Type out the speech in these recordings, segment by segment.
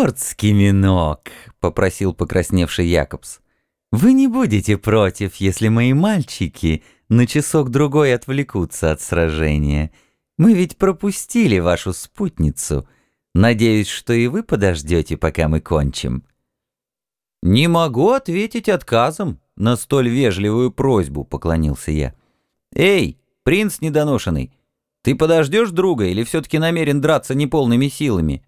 «Милорд Скиминок», — попросил покрасневший Якобс, — «вы не будете против, если мои мальчики на часок-другой отвлекутся от сражения. Мы ведь пропустили вашу спутницу. Надеюсь, что и вы подождете, пока мы кончим». «Не могу ответить отказом на столь вежливую просьбу», — поклонился я. «Эй, принц недоношенный, ты подождешь друга или все-таки намерен драться неполными силами?»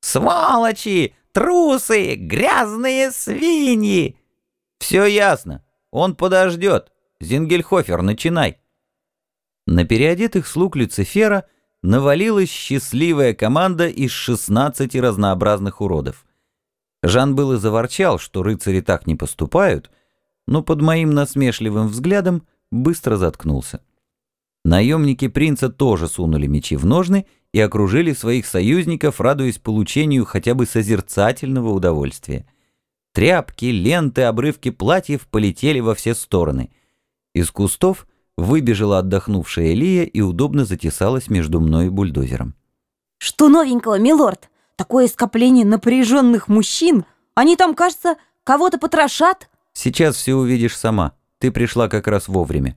«Сволочи! Трусы! Грязные свиньи!» «Все ясно. Он подождет. Зингельхофер, начинай!» На переодетых слуг Люцифера навалилась счастливая команда из 16 разнообразных уродов. Жан был и заворчал, что рыцари так не поступают, но под моим насмешливым взглядом быстро заткнулся. Наемники принца тоже сунули мечи в ножны и окружили своих союзников, радуясь получению хотя бы созерцательного удовольствия. Тряпки, ленты, обрывки платьев полетели во все стороны. Из кустов выбежала отдохнувшая Лия и удобно затесалась между мной и бульдозером. «Что новенького, милорд? Такое скопление напряженных мужчин? Они там, кажется, кого-то потрошат?» «Сейчас все увидишь сама. Ты пришла как раз вовремя».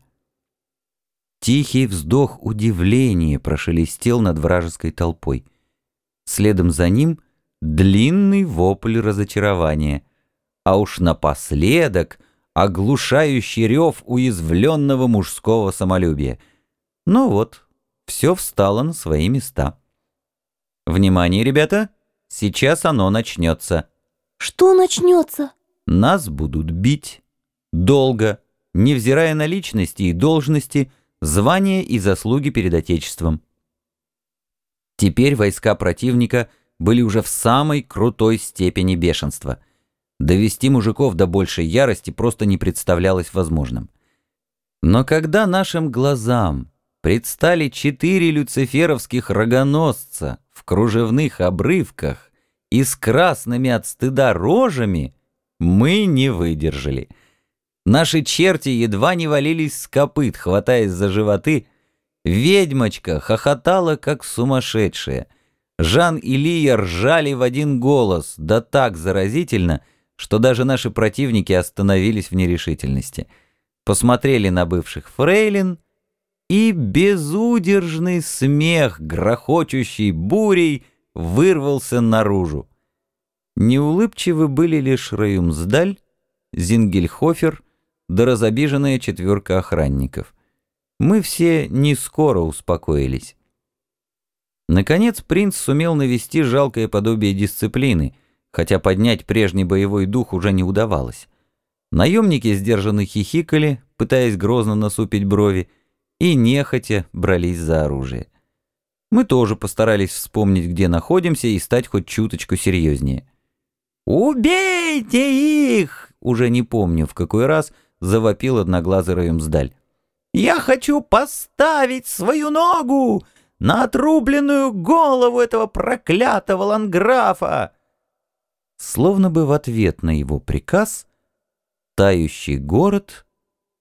Тихий вздох удивления прошелестел над вражеской толпой. Следом за ним длинный вопль разочарования. А уж напоследок оглушающий рев уязвленного мужского самолюбия. Ну вот, все встало на свои места. Внимание, ребята, сейчас оно начнется. «Что начнется?» Нас будут бить. Долго, невзирая на личности и должности, звания и заслуги перед Отечеством. Теперь войска противника были уже в самой крутой степени бешенства. Довести мужиков до большей ярости просто не представлялось возможным. Но когда нашим глазам предстали четыре люциферовских рогоносца в кружевных обрывках и с красными от стыда рожами, мы не выдержали — Наши черти едва не валились с копыт, хватаясь за животы. Ведьмочка хохотала, как сумасшедшая. Жан и Лия ржали в один голос, да так заразительно, что даже наши противники остановились в нерешительности. Посмотрели на бывших фрейлин, и безудержный смех, грохочущий бурей, вырвался наружу. Неулыбчивы были лишь Раюмсдаль, Зингельхофер — да разобиженная четверка охранников. Мы все не скоро успокоились. Наконец принц сумел навести жалкое подобие дисциплины, хотя поднять прежний боевой дух уже не удавалось. Наемники сдержанно хихикали, пытаясь грозно насупить брови, и нехотя брались за оружие. Мы тоже постарались вспомнить, где находимся, и стать хоть чуточку серьезнее. «Убейте их!» Уже не помню, в какой раз завопил одноглазый Раюмсдаль. «Я хочу поставить свою ногу на отрубленную голову этого проклятого ланграфа!» Словно бы в ответ на его приказ, тающий город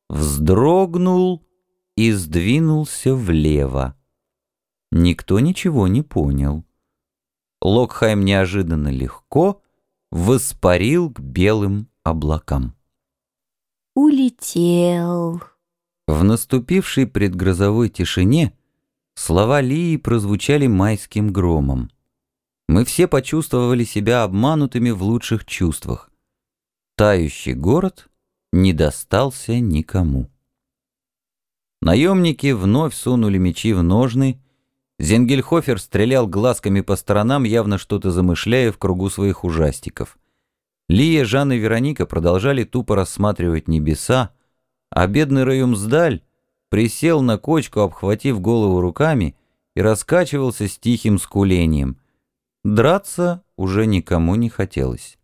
вздрогнул и сдвинулся влево. Никто ничего не понял. Локхайм неожиданно легко воспарил к белым облакам улетел. В наступившей предгрозовой тишине слова Лии прозвучали майским громом. Мы все почувствовали себя обманутыми в лучших чувствах. Тающий город не достался никому. Наемники вновь сунули мечи в ножны. Зенгельхофер стрелял глазками по сторонам, явно что-то замышляя в кругу своих ужастиков. Лия, Жан и Вероника продолжали тупо рассматривать небеса, а бедный Раюмсдаль присел на кочку, обхватив голову руками, и раскачивался с тихим скулением. Драться уже никому не хотелось.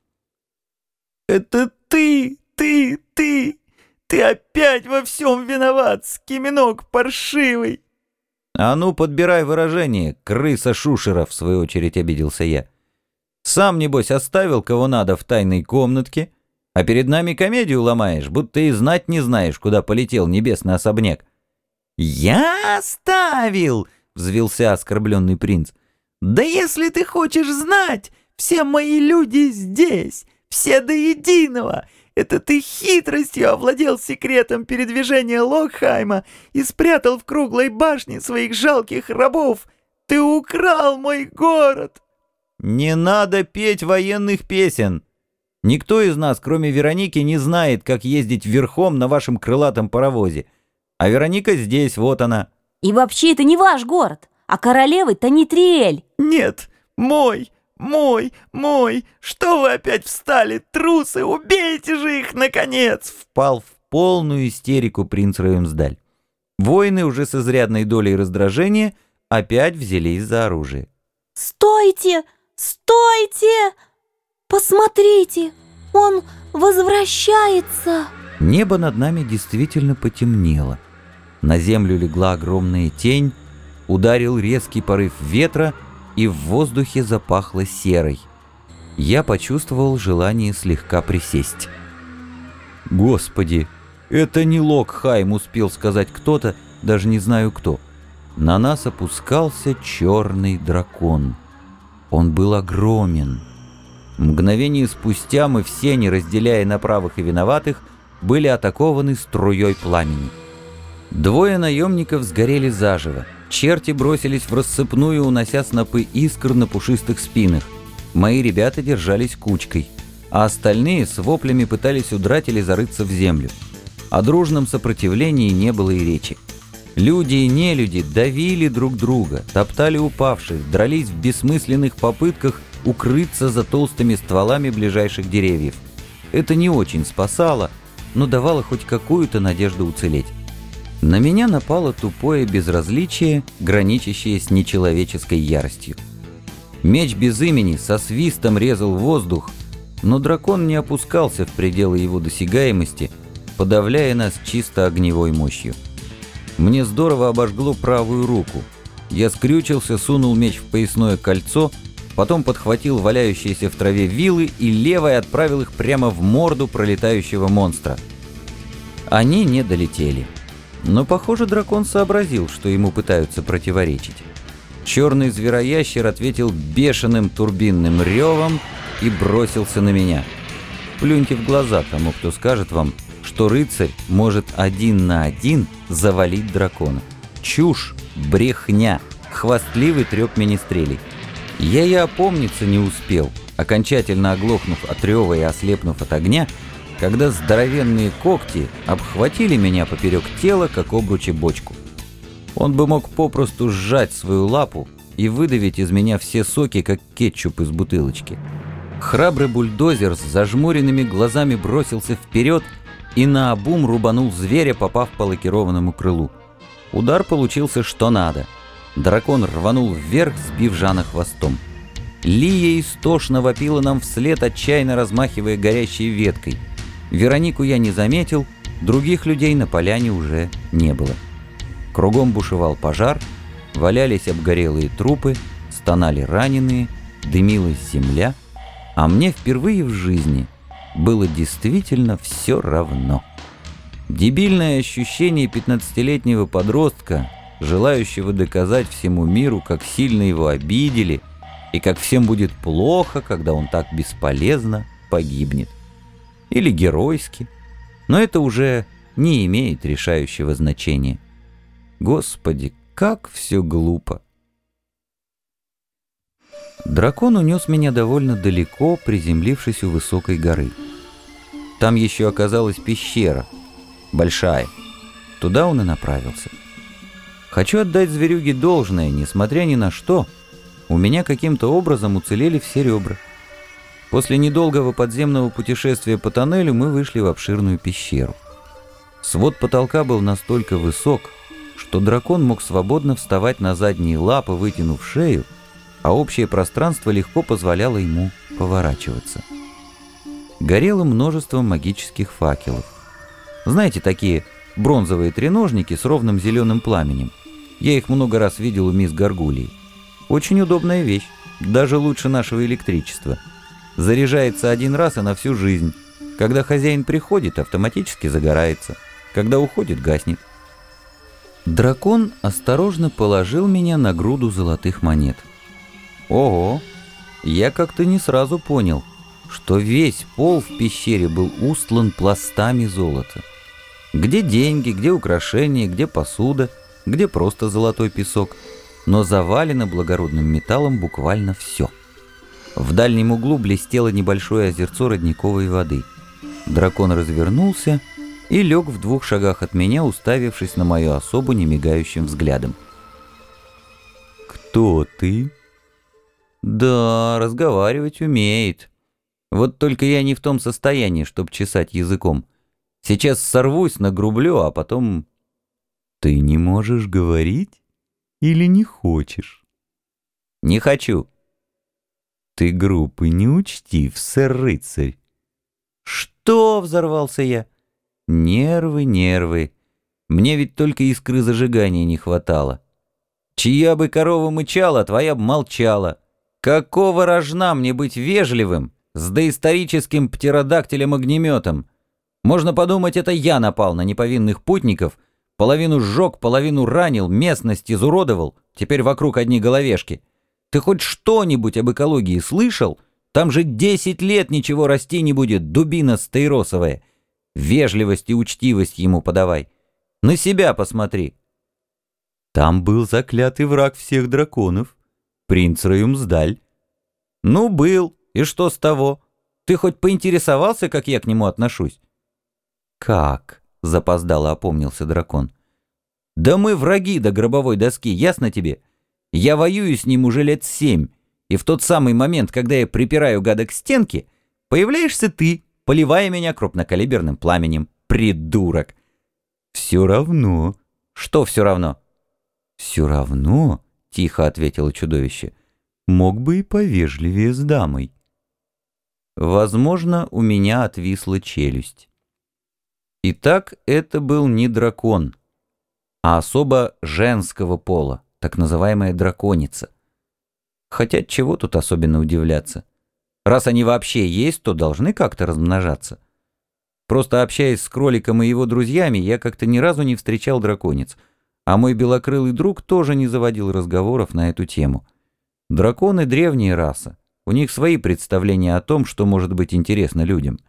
«Это ты, ты, ты! Ты опять во всем виноват, скиминок паршивый!» «А ну, подбирай выражение, крыса Шушера!» — в свою очередь обиделся я. Сам, небось, оставил кого надо в тайной комнатке, а перед нами комедию ломаешь, будто и знать не знаешь, куда полетел небесный особняк. «Я оставил!» — взвился оскорбленный принц. «Да если ты хочешь знать, Все мои люди здесь, все до единого. Это ты хитростью овладел секретом передвижения Локхайма и спрятал в круглой башне своих жалких рабов. Ты украл мой город!» «Не надо петь военных песен!» Никто из нас, кроме Вероники, не знает, как ездить верхом на вашем крылатом паровозе. А Вероника здесь, вот она. И вообще это не ваш город, а королевы Танитриэль. Нет, мой, мой, мой. Что вы опять встали, трусы? Убейте же их, наконец! Впал в полную истерику принц Раюмсдаль. Воины уже с изрядной долей раздражения опять взялись за оружие. «Стойте! Стойте!» «Посмотрите, он возвращается!» Небо над нами действительно потемнело. На землю легла огромная тень, ударил резкий порыв ветра, и в воздухе запахло серой. Я почувствовал желание слегка присесть. «Господи, это не Локхайм!» — успел сказать кто-то, даже не знаю кто. На нас опускался черный дракон. Он был огромен. Мгновение спустя мы все, не разделяя на правых и виноватых, были атакованы струей пламени. Двое наемников сгорели заживо. Черти бросились в рассыпную, унося снопы искр на пушистых спинах. Мои ребята держались кучкой, а остальные с воплями пытались удрать или зарыться в землю. О дружном сопротивлении не было и речи. Люди и нелюди давили друг друга, топтали упавших, дрались в бессмысленных попытках укрыться за толстыми стволами ближайших деревьев. Это не очень спасало, но давало хоть какую-то надежду уцелеть. На меня напало тупое безразличие, граничащее с нечеловеческой яростью. Меч без имени со свистом резал воздух, но дракон не опускался в пределы его досягаемости, подавляя нас чисто огневой мощью. Мне здорово обожгло правую руку. Я скрючился, сунул меч в поясное кольцо — потом подхватил валяющиеся в траве вилы и левой отправил их прямо в морду пролетающего монстра. Они не долетели. Но, похоже, дракон сообразил, что ему пытаются противоречить. Черный звероящер ответил бешеным турбинным ревом и бросился на меня. Плюньте в глаза тому, кто скажет вам, что рыцарь может один на один завалить дракона. Чушь, брехня, хвастливый треп министрелей. Я и опомниться не успел, окончательно оглохнув от рева и ослепнув от огня, когда здоровенные когти обхватили меня поперек тела, как обручи бочку. Он бы мог попросту сжать свою лапу и выдавить из меня все соки, как кетчуп из бутылочки. Храбрый бульдозер с зажмуренными глазами бросился вперед и наобум рубанул зверя, попав по лакированному крылу. Удар получился что надо — Дракон рванул вверх, сбив Жана хвостом. Лия истошно вопила нам вслед, отчаянно размахивая горящей веткой. Веронику я не заметил, других людей на поляне уже не было. Кругом бушевал пожар, валялись обгорелые трупы, стонали раненые, дымилась земля, а мне впервые в жизни было действительно все равно. Дебильное ощущение пятнадцатилетнего подростка, желающего доказать всему миру, как сильно его обидели и как всем будет плохо, когда он так бесполезно погибнет. Или геройски. Но это уже не имеет решающего значения. Господи, как все глупо. Дракон унес меня довольно далеко, приземлившись у высокой горы. Там еще оказалась пещера, большая. Туда он и направился. Хочу отдать зверюге должное, несмотря ни на что. У меня каким-то образом уцелели все ребра. После недолгого подземного путешествия по тоннелю мы вышли в обширную пещеру. Свод потолка был настолько высок, что дракон мог свободно вставать на задние лапы, вытянув шею, а общее пространство легко позволяло ему поворачиваться. Горело множество магических факелов. Знаете, такие бронзовые треножники с ровным зеленым пламенем. Я их много раз видел у мисс Гаргулии. Очень удобная вещь, даже лучше нашего электричества. Заряжается один раз и на всю жизнь. Когда хозяин приходит, автоматически загорается. Когда уходит, гаснет. Дракон осторожно положил меня на груду золотых монет. Ого! я как-то не сразу понял, что весь пол в пещере был устлан пластами золота. Где деньги, где украшения, где посуда, где просто золотой песок, но завалено благородным металлом буквально все. В дальнем углу блестело небольшое озерцо родниковой воды. Дракон развернулся и лег в двух шагах от меня, уставившись на мою особу немигающим взглядом. «Кто ты?» «Да, разговаривать умеет. Вот только я не в том состоянии, чтобы чесать языком. Сейчас сорвусь, нагрублю, а потом...» «Ты не можешь говорить или не хочешь?» «Не хочу». «Ты группы не учтив, сэр-рыцарь». «Что?» — взорвался я. «Нервы, нервы. Мне ведь только искры зажигания не хватало. Чья бы корова мычала, твоя б молчала. Какого рожна мне быть вежливым с доисторическим птеродактилем-огнеметом? Можно подумать, это я напал на неповинных путников, половину сжег, половину ранил, местность изуродовал, теперь вокруг одни головешки. Ты хоть что-нибудь об экологии слышал? Там же десять лет ничего расти не будет, дубина стейросовая. Вежливость и учтивость ему подавай. На себя посмотри. Там был заклятый враг всех драконов, принц Раюмсдаль. Ну, был, и что с того? Ты хоть поинтересовался, как я к нему отношусь? «Как?» — запоздало опомнился дракон. «Да мы враги до гробовой доски, ясно тебе? Я воюю с ним уже лет семь, и в тот самый момент, когда я припираю гада к стенке, появляешься ты, поливая меня крупнокалиберным пламенем. Придурок!» «Все равно». «Что все равно?» «Все равно», — тихо ответило чудовище, — «мог бы и повежливее с дамой». Возможно, у меня отвисла челюсть. Итак, это был не дракон, а особо женского пола, так называемая драконица. Хотя чего тут особенно удивляться? Раз они вообще есть, то должны как-то размножаться. Просто общаясь с кроликом и его друзьями, я как-то ни разу не встречал драконец, а мой белокрылый друг тоже не заводил разговоров на эту тему. Драконы — древняя раса, у них свои представления о том, что может быть интересно людям —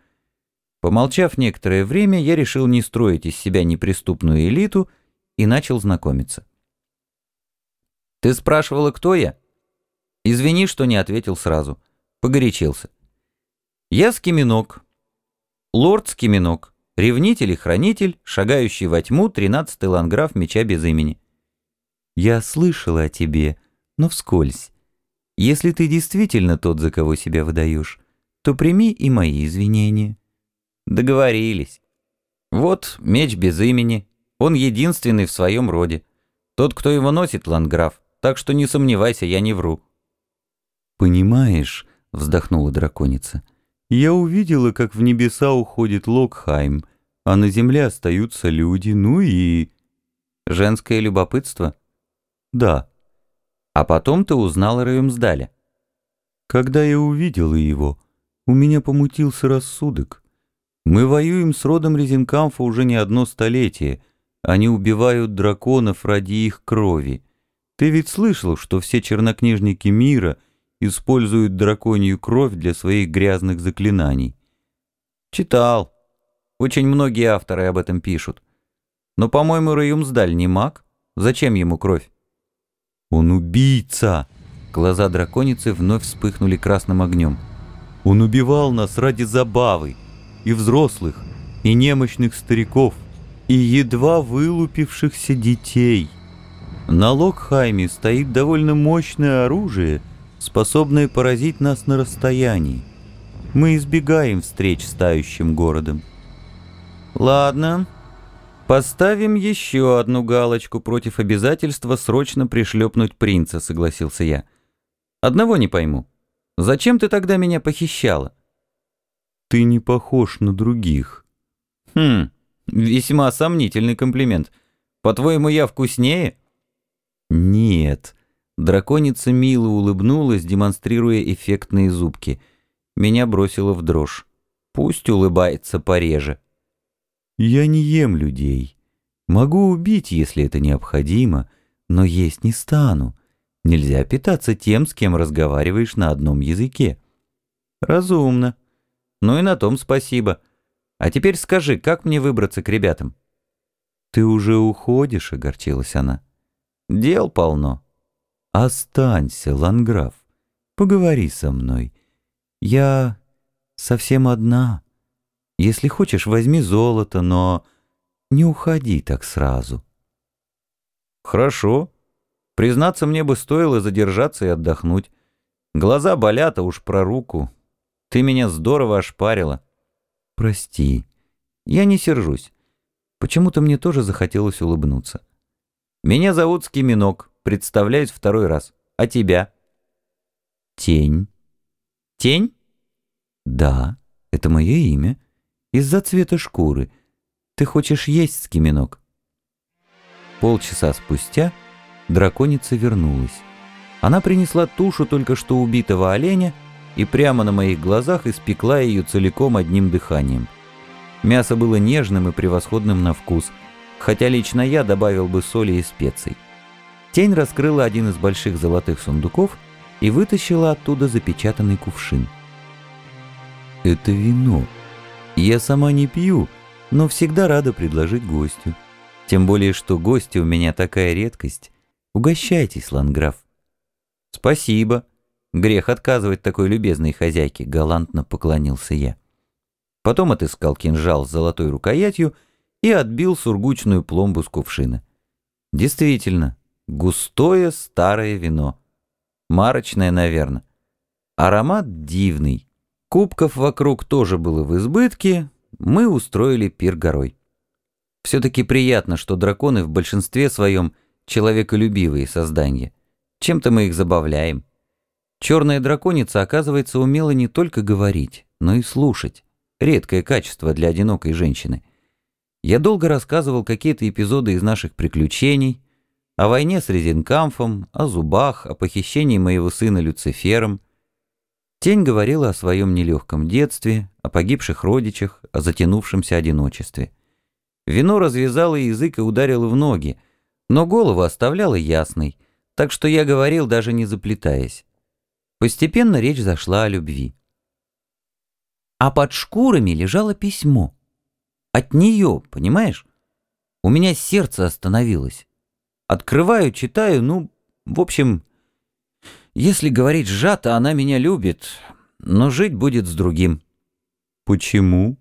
Помолчав некоторое время, я решил не строить из себя неприступную элиту и начал знакомиться. «Ты спрашивала, кто я?» «Извини, что не ответил сразу. Погорячился. Я Скиминок. Лорд Скиминок. Ревнитель и хранитель, шагающий во тьму, тринадцатый ландграф меча без имени. Я слышала о тебе, но вскользь. Если ты действительно тот, за кого себя выдаешь, то прими и мои извинения. Договорились. Вот меч без имени. Он единственный в своем роде. Тот, кто его носит, ландграф. Так что не сомневайся, я не вру. «Понимаешь», — вздохнула драконица, — «я увидела, как в небеса уходит Локхайм, а на земле остаются люди, ну и...» «Женское любопытство?» «Да». «А потом ты узнал о Раюмсдале?» «Когда я увидела его, у меня помутился рассудок. Мы воюем с родом Резинкамфа уже не одно столетие. Они убивают драконов ради их крови. Ты ведь слышал, что все чернокнижники мира используют драконью кровь для своих грязных заклинаний? Читал. Очень многие авторы об этом пишут. Но, по-моему, Раюмсдаль не маг. Зачем ему кровь? Он убийца. Глаза драконицы вновь вспыхнули красным огнем. Он убивал нас ради забавы и взрослых, и немощных стариков, и едва вылупившихся детей. На Локхайме стоит довольно мощное оружие, способное поразить нас на расстоянии. Мы избегаем встреч с тающим городом. Ладно, поставим еще одну галочку против обязательства срочно пришлепнуть принца, согласился я. Одного не пойму. Зачем ты тогда меня похищала? ты не похож на других». «Хм, весьма сомнительный комплимент. По-твоему, я вкуснее?» «Нет». Драконица мило улыбнулась, демонстрируя эффектные зубки. Меня бросило в дрожь. Пусть улыбается пореже. «Я не ем людей. Могу убить, если это необходимо, но есть не стану. Нельзя питаться тем, с кем разговариваешь на одном языке. Разумно. Ну и на том спасибо. А теперь скажи, как мне выбраться к ребятам? Ты уже уходишь, огорчилась она. Дел полно. Останься, Ланграф. Поговори со мной. Я совсем одна. Если хочешь, возьми золото, но не уходи так сразу. Хорошо. Признаться, мне бы стоило задержаться и отдохнуть. Глаза болят, а уж про руку. Ты меня здорово ошпарила. Прости. Я не сержусь. Почему-то мне тоже захотелось улыбнуться. Меня зовут Скиминок. Представляюсь второй раз. А тебя? Тень. Тень? Да, это мое имя. Из-за цвета шкуры. Ты хочешь есть, Скиминок? Полчаса спустя драконица вернулась. Она принесла тушу только что убитого оленя и прямо на моих глазах испекла ее целиком одним дыханием. Мясо было нежным и превосходным на вкус, хотя лично я добавил бы соли и специй. Тень раскрыла один из больших золотых сундуков и вытащила оттуда запечатанный кувшин. «Это вино. Я сама не пью, но всегда рада предложить гостю. Тем более, что гости у меня такая редкость. Угощайтесь, ланграф». «Спасибо. Грех отказывать такой любезной хозяйке», — галантно поклонился я. Потом отыскал кинжал с золотой рукоятью и отбил сургучную пломбу с кувшина. Действительно, Густое старое вино. Марочное, наверное. Аромат дивный. Кубков вокруг тоже было в избытке. Мы устроили пир горой. Все-таки приятно, что драконы в большинстве своем человеколюбивые создания. Чем-то мы их забавляем. Черная драконица, оказывается, умела не только говорить, но и слушать. Редкое качество для одинокой женщины. Я долго рассказывал какие-то эпизоды из наших приключений, о войне с Резинкамфом, о зубах, о похищении моего сына Люцифером. Тень говорила о своем нелегком детстве, о погибших родичах, о затянувшемся одиночестве. Вино развязало язык и ударило в ноги, но голову оставляло ясной, так что я говорил, даже не заплетаясь. Постепенно речь зашла о любви. А под шкурами лежало письмо. От нее, понимаешь? У меня сердце остановилось. Открываю, читаю, ну, в общем, если говорить сжато, она меня любит, но жить будет с другим. Почему?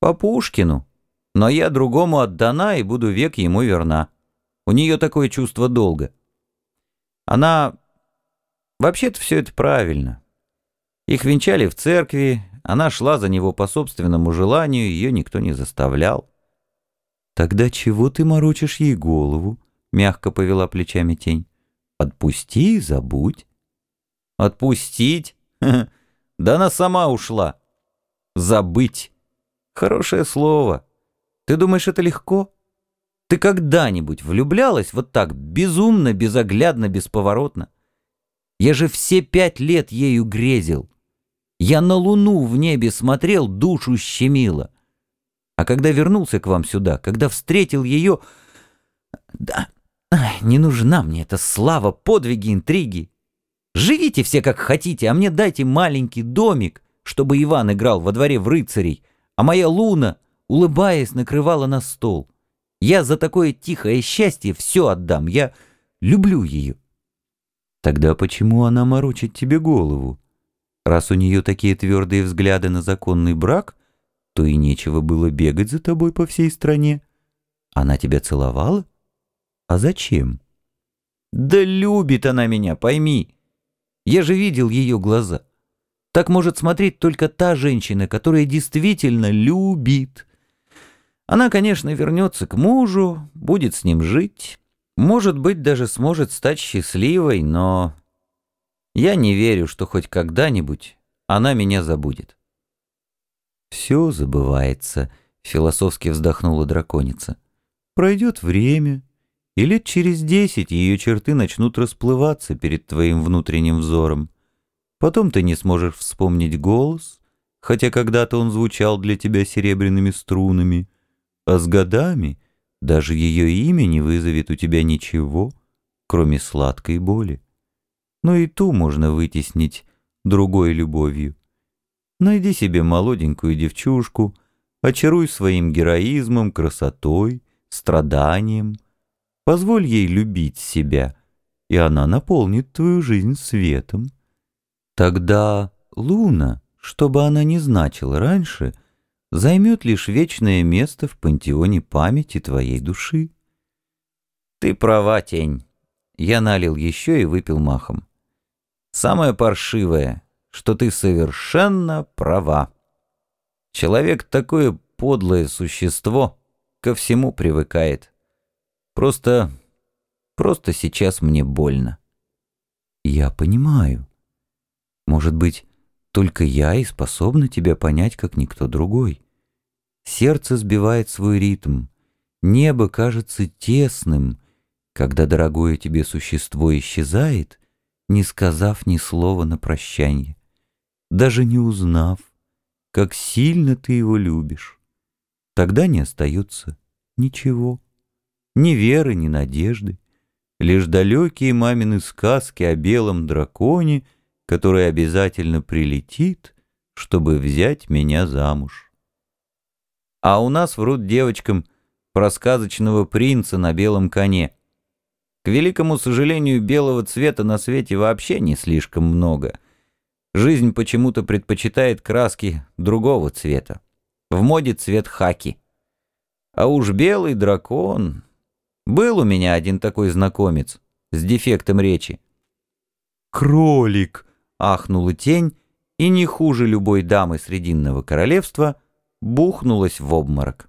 По Пушкину. Но я другому отдана и буду век ему верна. У нее такое чувство долга. Она... Вообще-то все это правильно. Их венчали в церкви, она шла за него по собственному желанию, ее никто не заставлял. Тогда чего ты морочишь ей голову? Мягко повела плечами тень. Отпусти и забудь. Отпустить? Да она сама ушла. Забыть. Хорошее слово. Ты думаешь, это легко? Ты когда-нибудь влюблялась вот так, безумно, безоглядно, бесповоротно? Я же все пять лет ею грезил. Я на луну в небе смотрел, душу щемило. А когда вернулся к вам сюда, когда встретил ее... Да, Ай, не нужна мне эта слава, подвиги, интриги. Живите все как хотите, а мне дайте маленький домик, чтобы Иван играл во дворе в рыцарей, а моя Луна, улыбаясь, накрывала на стол. Я за такое тихое счастье все отдам, я люблю ее. Тогда почему она морочит тебе голову? Раз у нее такие твердые взгляды на законный брак, то и нечего было бегать за тобой по всей стране. Она тебя целовала? А зачем? Да любит она меня, пойми. Я же видел ее глаза. Так может смотреть только та женщина, которая действительно любит. Она, конечно, вернется к мужу, будет с ним жить, может быть, даже сможет стать счастливой, но я не верю, что хоть когда-нибудь она меня забудет. «Все забывается», — философски вздохнула драконица. «Пройдет время, и лет через десять ее черты начнут расплываться перед твоим внутренним взором. Потом ты не сможешь вспомнить голос, хотя когда-то он звучал для тебя серебряными струнами, а с годами даже ее имя не вызовет у тебя ничего, кроме сладкой боли. но и ту можно вытеснить другой любовью. Найди себе молоденькую девчушку, очаруй своим героизмом, красотой, страданием. Позволь ей любить себя, и она наполнит твою жизнь светом. Тогда Луна, что бы она ни значила раньше, займет лишь вечное место в пантеоне памяти твоей души. Ты права, тень. Я налил еще и выпил махом. Самое паршивое, что ты совершенно права. Человек такое подлое существо, ко всему привыкает. Просто, просто сейчас мне больно. Я понимаю. Может быть, только я и способна тебя понять, как никто другой. Сердце сбивает свой ритм, небо кажется тесным, когда дорогое тебе существо исчезает, не сказав ни слова на прощанье, даже не узнав, как сильно ты его любишь. Тогда не остается ничего, ни веры, ни надежды, лишь далекие мамины сказки о белом драконе, который обязательно прилетит, чтобы взять меня замуж. А у нас врут девочкам про сказочного принца на белом коне — к великому сожалению, белого цвета на свете вообще не слишком много. Жизнь почему-то предпочитает краски другого цвета. В моде цвет хаки. А уж белый дракон... Был у меня один такой знакомец с дефектом речи. «Кролик!» — ахнула тень, и не хуже любой дамы Срединного королевства бухнулась в обморок.